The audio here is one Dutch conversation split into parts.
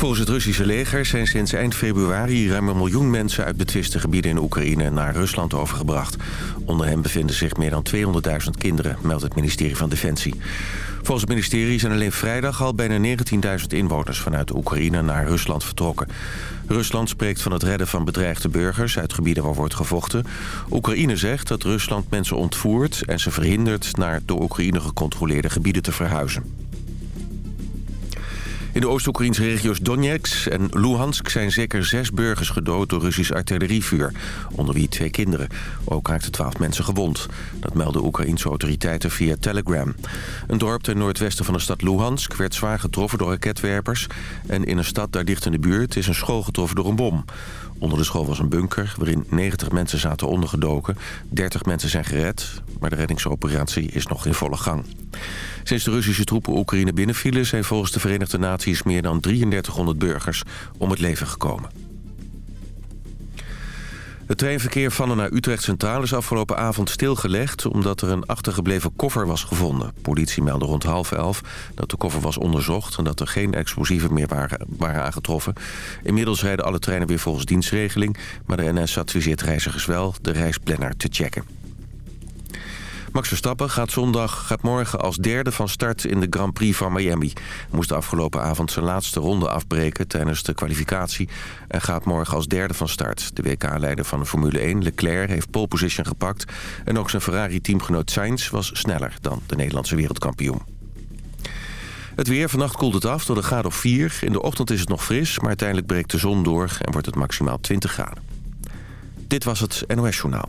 Volgens het Russische leger zijn sinds eind februari ruim een miljoen mensen uit betwiste gebieden in Oekraïne naar Rusland overgebracht. Onder hen bevinden zich meer dan 200.000 kinderen, meldt het ministerie van Defensie. Volgens het ministerie zijn alleen vrijdag al bijna 19.000 inwoners vanuit Oekraïne naar Rusland vertrokken. Rusland spreekt van het redden van bedreigde burgers uit gebieden waar wordt gevochten. Oekraïne zegt dat Rusland mensen ontvoert en ze verhindert naar door Oekraïne gecontroleerde gebieden te verhuizen. In de Oost-Oekraïnse regio's Donetsk en Luhansk zijn zeker zes burgers gedood door Russisch artillerievuur. Onder wie twee kinderen. Ook raakten twaalf mensen gewond. Dat melden Oekraïnse autoriteiten via Telegram. Een dorp ten noordwesten van de stad Luhansk werd zwaar getroffen door raketwerpers. En in een stad daar dicht in de buurt is een school getroffen door een bom. Onder de school was een bunker waarin 90 mensen zaten ondergedoken. 30 mensen zijn gered, maar de reddingsoperatie is nog in volle gang. Sinds de Russische troepen Oekraïne binnenvielen... zijn volgens de Verenigde Naties meer dan 3300 burgers om het leven gekomen. Het treinverkeer van en naar Utrecht Centraal is afgelopen avond stilgelegd... omdat er een achtergebleven koffer was gevonden. Politie meldde rond half elf dat de koffer was onderzocht... en dat er geen explosieven meer waren, waren aangetroffen. Inmiddels rijden alle treinen weer volgens dienstregeling... maar de NS adviseert reizigers wel de reisplanner te checken. Max Verstappen gaat, zondag, gaat morgen als derde van start in de Grand Prix van Miami. Moest de afgelopen avond zijn laatste ronde afbreken tijdens de kwalificatie... en gaat morgen als derde van start. De WK-leider van de Formule 1, Leclerc, heeft pole position gepakt... en ook zijn Ferrari-teamgenoot Sainz was sneller dan de Nederlandse wereldkampioen. Het weer, vannacht koelt het af tot een graad of 4. In de ochtend is het nog fris, maar uiteindelijk breekt de zon door... en wordt het maximaal 20 graden. Dit was het NOS Journaal.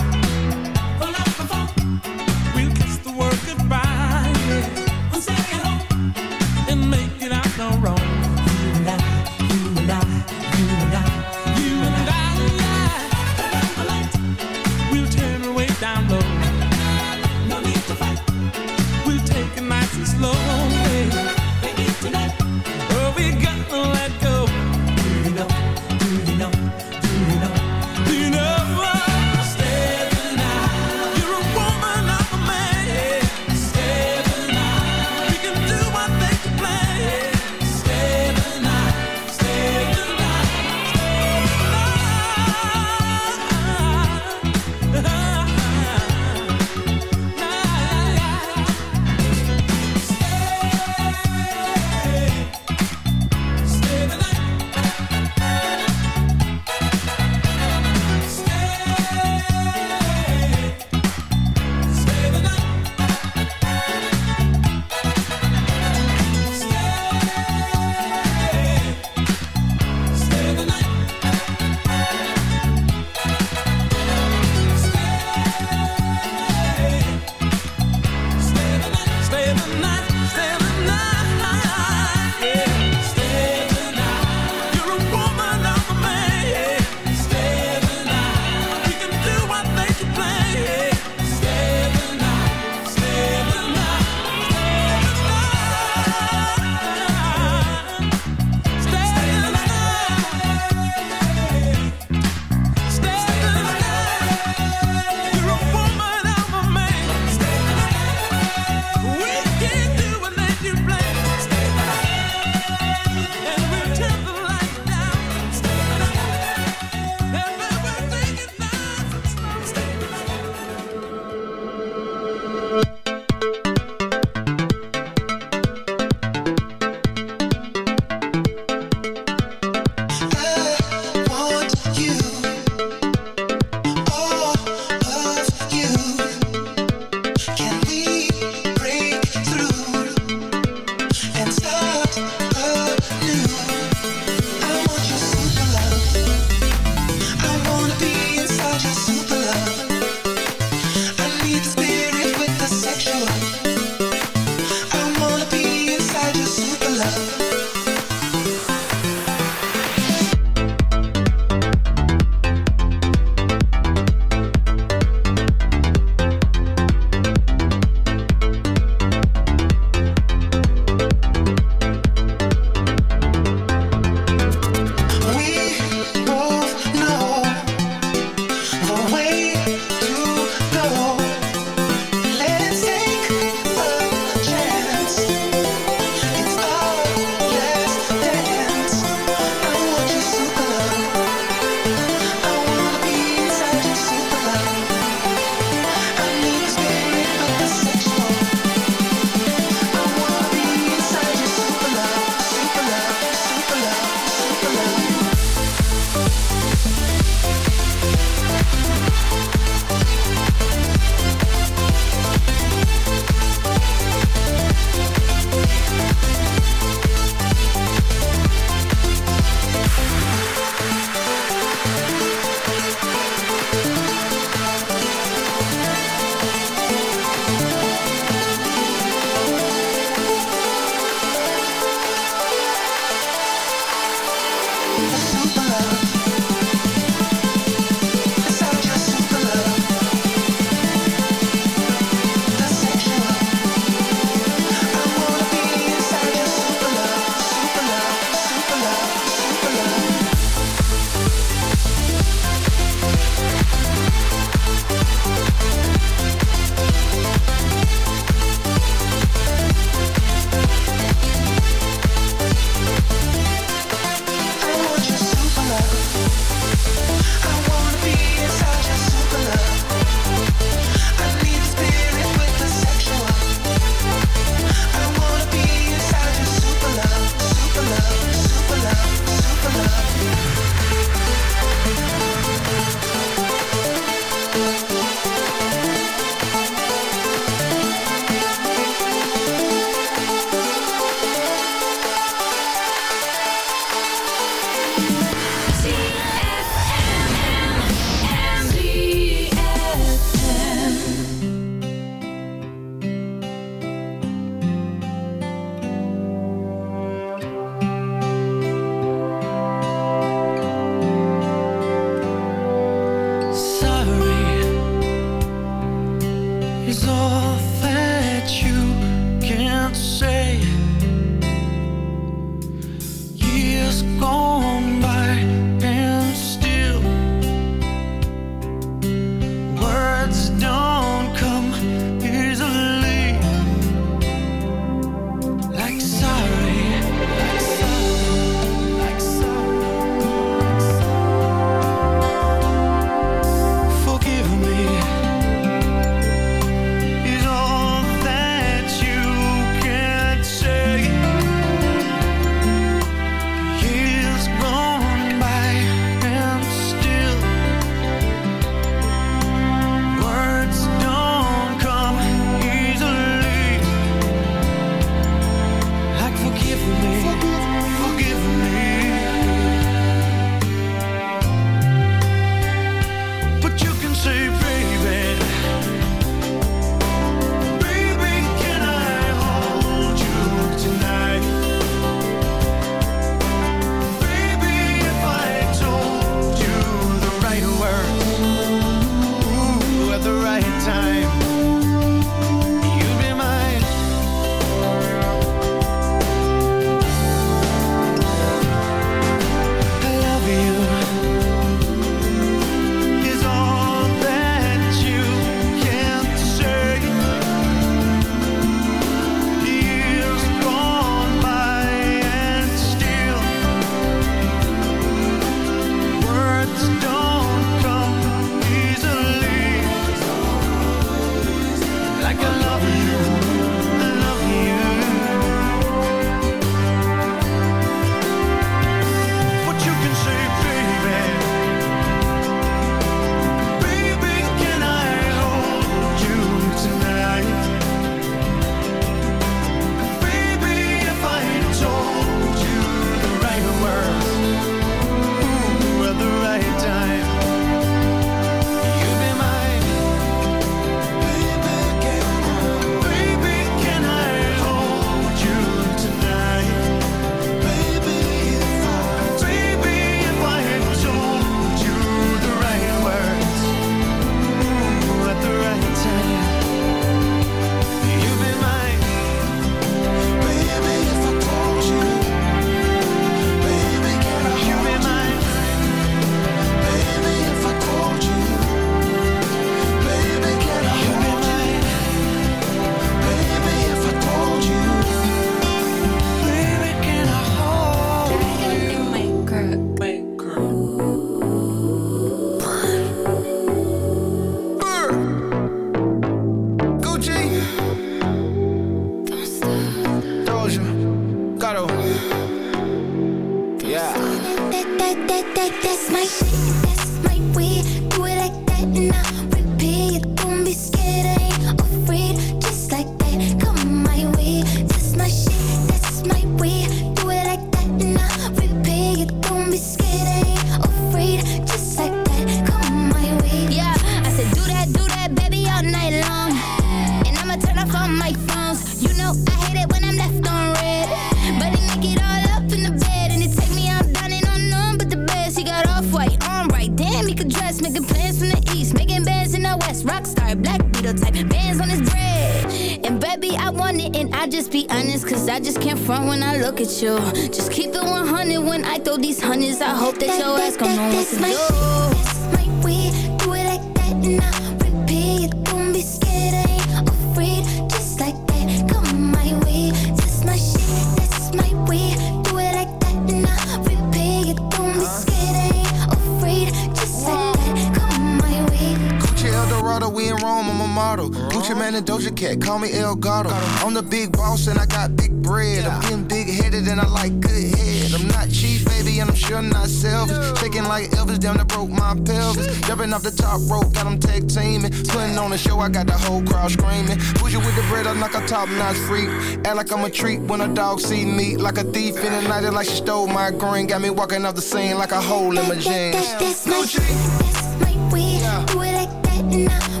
I like good head. I'm not cheap, baby, and I'm sure not selfish. Shaking like Elvis, down to broke my pelvis. Jumping off the top rope, got them tag teaming. Putting on a show, I got the whole crowd screaming. Push you with the bread, I'm like a top notch freak. Act like I'm a treat when a dog see me. Like a thief in the night, like she stole my green. Got me walking off the scene like a hole in my jeans. That's, that's, my, that's my weed. Yeah. Do it like that and I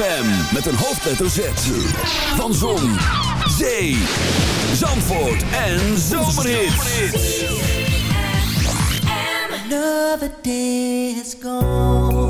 ZFM met een hoofdletter Z. Van Zon, Zee, Zandvoort en Zomerhits. Another day is gone.